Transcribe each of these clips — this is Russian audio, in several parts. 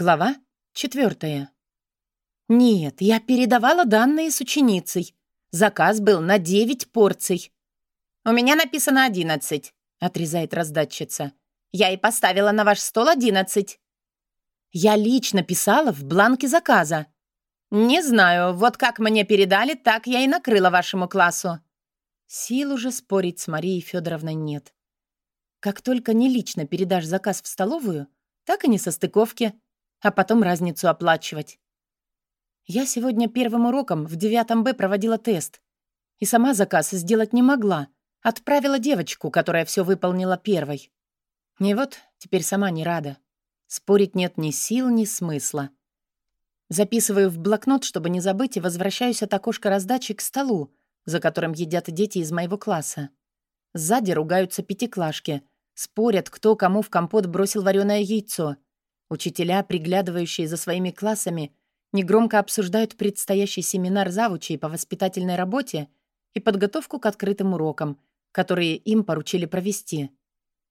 Глава четвертая. Нет, я передавала данные с ученицей. Заказ был на девять порций. «У меня написано одиннадцать», — отрезает раздатчица. «Я и поставила на ваш стол одиннадцать». «Я лично писала в бланке заказа». «Не знаю, вот как мне передали, так я и накрыла вашему классу». Сил уже спорить с Марией Федоровной нет. Как только не лично передашь заказ в столовую, так и не со стыковки — а потом разницу оплачивать. Я сегодня первым уроком в девятом Б проводила тест. И сама заказ сделать не могла. Отправила девочку, которая все выполнила первой. И вот теперь сама не рада. Спорить нет ни сил, ни смысла. Записываю в блокнот, чтобы не забыть, и возвращаюсь от окошка раздачи к столу, за которым едят дети из моего класса. Сзади ругаются пятиклашки, спорят, кто кому в компот бросил вареное яйцо — Учителя, приглядывающие за своими классами, негромко обсуждают предстоящий семинар завучей по воспитательной работе и подготовку к открытым урокам, которые им поручили провести.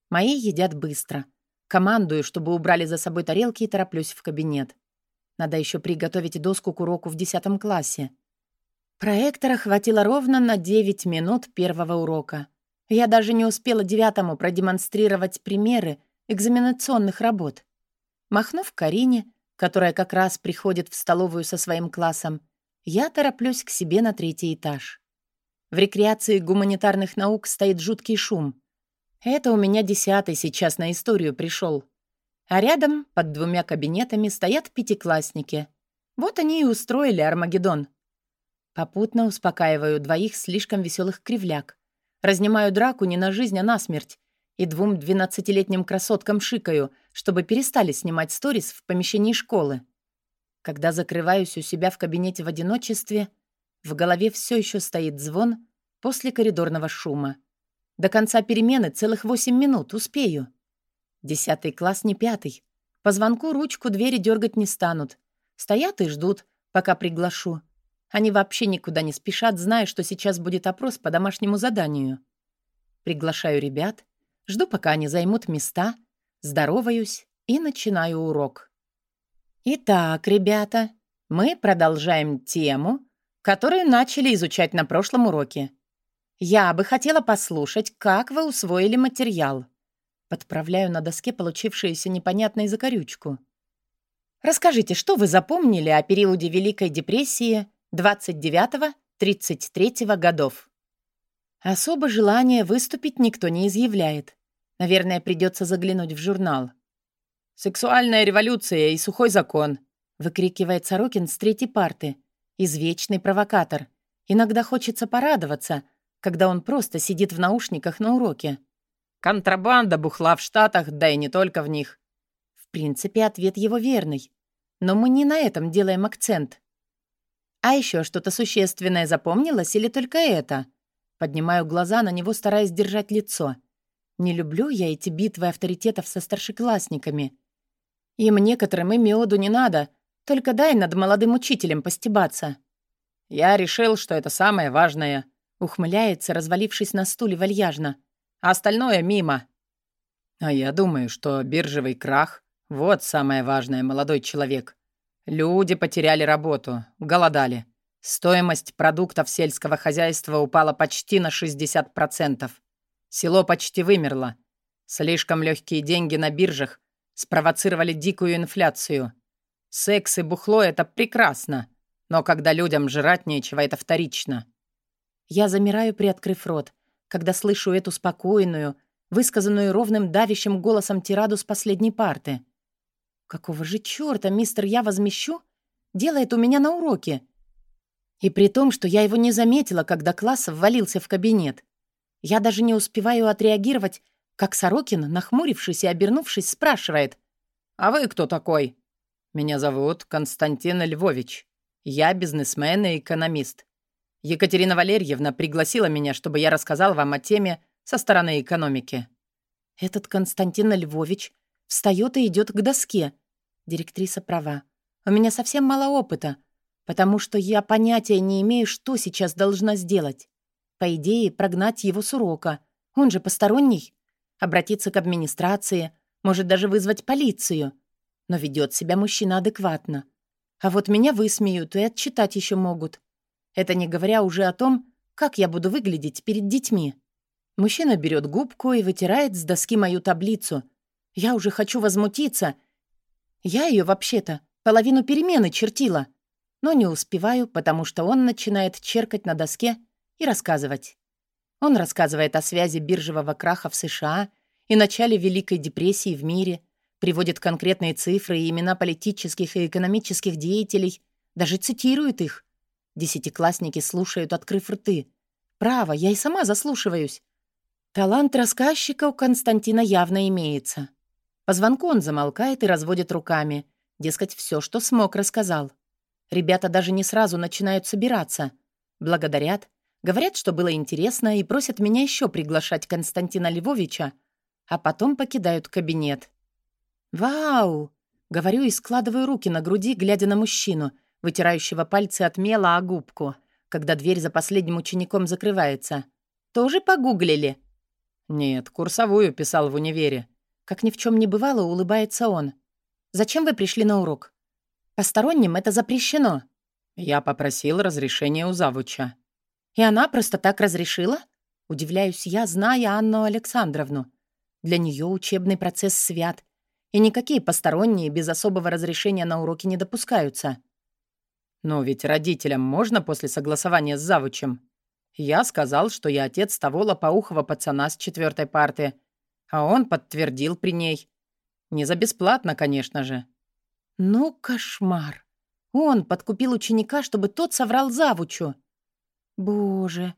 Мои едят быстро. Командую, чтобы убрали за собой тарелки и тороплюсь в кабинет. Надо еще приготовить доску к уроку в 10 классе. Проектора хватило ровно на 9 минут первого урока. Я даже не успела девятому продемонстрировать примеры экзаменационных работ. Махнув Карине, которая как раз приходит в столовую со своим классом, я тороплюсь к себе на третий этаж. В рекреации гуманитарных наук стоит жуткий шум. Это у меня десятый сейчас на историю пришел. А рядом, под двумя кабинетами, стоят пятиклассники. Вот они и устроили Армагеддон. Попутно успокаиваю двоих слишком веселых кривляк. Разнимаю драку не на жизнь, а на смерть. И двум двенадцатилетним красоткам шикаю — чтобы перестали снимать сторис в помещении школы. Когда закрываюсь у себя в кабинете в одиночестве, в голове все еще стоит звон после коридорного шума. До конца перемены целых восемь минут, успею. Десятый класс не пятый. По звонку ручку двери дергать не станут. Стоят и ждут, пока приглашу. Они вообще никуда не спешат, зная, что сейчас будет опрос по домашнему заданию. Приглашаю ребят, жду, пока они займут места — здороваюсь и начинаю урок. Итак, ребята, мы продолжаем тему, которую начали изучать на прошлом уроке. Я бы хотела послушать, как вы усвоили материал. Подправляю на доске получившуюся непонятной закорючку. Расскажите, что вы запомнили о периоде Великой депрессии 29-33 годов? Особо желания выступить никто не изъявляет. Наверное, придется заглянуть в журнал. «Сексуальная революция и сухой закон», — выкрикивает Сорокин с третьей парты. Извечный провокатор. Иногда хочется порадоваться, когда он просто сидит в наушниках на уроке. «Контрабанда бухла в Штатах, да и не только в них». В принципе, ответ его верный. Но мы не на этом делаем акцент. А еще что-то существенное запомнилось или только это? Поднимаю глаза на него, стараясь держать лицо. — не люблю я эти битвы авторитетов со старшеклассниками. Им некоторым и меду не надо, только дай над молодым учителем постебаться. Я решил, что это самое важное. Ухмыляется, развалившись на стуле вальяжно. А остальное мимо. А я думаю, что биржевый крах — вот самое важное, молодой человек. Люди потеряли работу, голодали. Стоимость продуктов сельского хозяйства упала почти на 60%. Село почти вымерло. Слишком легкие деньги на биржах спровоцировали дикую инфляцию. Секс и бухло — это прекрасно, но когда людям жрать нечего, это вторично. Я замираю, приоткрыв рот, когда слышу эту спокойную, высказанную ровным давящим голосом тираду с последней парты. Какого же чёрта мистер «Я возмещу» делает у меня на уроке? И при том, что я его не заметила, когда класс ввалился в кабинет. Я даже не успеваю отреагировать, как Сорокин, нахмурившись и обернувшись, спрашивает. «А вы кто такой?» «Меня зовут Константин Львович. Я бизнесмен и экономист. Екатерина Валерьевна пригласила меня, чтобы я рассказал вам о теме со стороны экономики». Этот Константин Львович встает и идет к доске. Директриса права. У меня совсем мало опыта, потому что я понятия не имею, что сейчас должна сделать. По идее, прогнать его с урока. Он же посторонний. Обратиться к администрации, может даже вызвать полицию. Но ведет себя мужчина адекватно. А вот меня высмеют и отчитать еще могут. Это не говоря уже о том, как я буду выглядеть перед детьми. Мужчина берет губку и вытирает с доски мою таблицу. Я уже хочу возмутиться. Я ее вообще-то половину перемены чертила. Но не успеваю, потому что он начинает черкать на доске и рассказывать. Он рассказывает о связи биржевого краха в США и начале Великой депрессии в мире, приводит конкретные цифры и имена политических и экономических деятелей, даже цитирует их. Десятиклассники слушают, открыв рты. Право, я и сама заслушиваюсь. Талант рассказчика у Константина явно имеется. По звонку он замолкает и разводит руками. Дескать, все, что смог, рассказал. Ребята даже не сразу начинают собираться. Благодарят, говорят, что было интересно, и просят меня еще приглашать Константина Львовича, а потом покидают кабинет. «Вау!» — говорю и складываю руки на груди, глядя на мужчину, вытирающего пальцы от мела о губку, когда дверь за последним учеником закрывается. «Тоже погуглили?» «Нет, курсовую писал в универе». Как ни в чем не бывало, улыбается он. «Зачем вы пришли на урок?» «Посторонним это запрещено». Я попросил разрешения у завуча. «И она просто так разрешила?» Удивляюсь я, зная Анну Александровну. Для нее учебный процесс свят, и никакие посторонние без особого разрешения на уроки не допускаются. «Но ведь родителям можно после согласования с завучем?» Я сказал, что я отец того лопоухого пацана с четвертой парты, а он подтвердил при ней. Не за бесплатно, конечно же. Ну, кошмар. Он подкупил ученика, чтобы тот соврал завучу. Боже.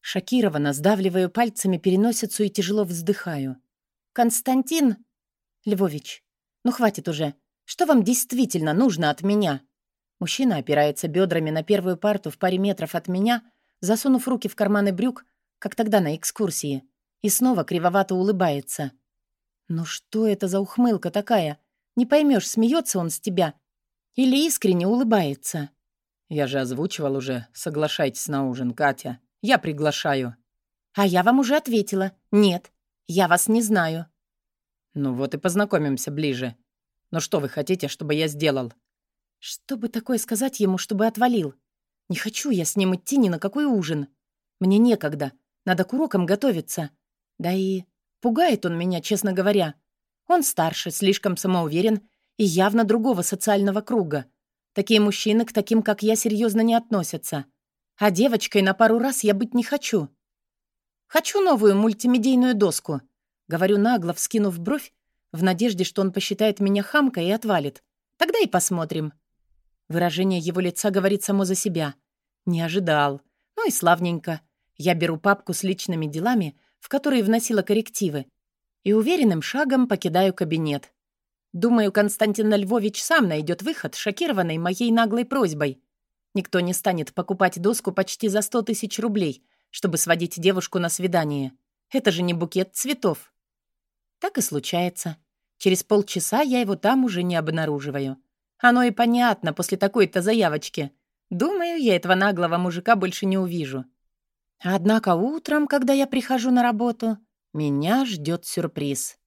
Шокированно сдавливаю пальцами переносицу и тяжело вздыхаю. Константин Львович, ну хватит уже. Что вам действительно нужно от меня? Мужчина опирается бедрами на первую парту в паре метров от меня — засунув руки в карманы брюк, как тогда на экскурсии, и снова кривовато улыбается. «Ну что это за ухмылка такая? Не поймешь, смеется он с тебя или искренне улыбается?» «Я же озвучивал уже. Соглашайтесь на ужин, Катя. Я приглашаю». «А я вам уже ответила. Нет, я вас не знаю». «Ну вот и познакомимся ближе. Но что вы хотите, чтобы я сделал?» «Что бы такое сказать ему, чтобы отвалил? Не хочу я с ним идти ни на какой ужин. Мне некогда. Надо к урокам готовиться. Да и пугает он меня, честно говоря. Он старше, слишком самоуверен и явно другого социального круга. Такие мужчины к таким, как я, серьезно не относятся. А девочкой на пару раз я быть не хочу. Хочу новую мультимедийную доску. Говорю нагло, вскинув бровь, в надежде, что он посчитает меня хамкой и отвалит. Тогда и посмотрим. Выражение его лица говорит само за себя. Не ожидал. Ну и славненько. Я беру папку с личными делами, в которые вносила коррективы, и уверенным шагом покидаю кабинет. Думаю, Константин Львович сам найдет выход, шокированный моей наглой просьбой. Никто не станет покупать доску почти за 100 тысяч рублей, чтобы сводить девушку на свидание. Это же не букет цветов. Так и случается. Через полчаса я его там уже не обнаруживаю. Оно и понятно после такой-то заявочки. Думаю, я этого наглого мужика больше не увижу. Однако утром, когда я прихожу на работу, меня ждет сюрприз.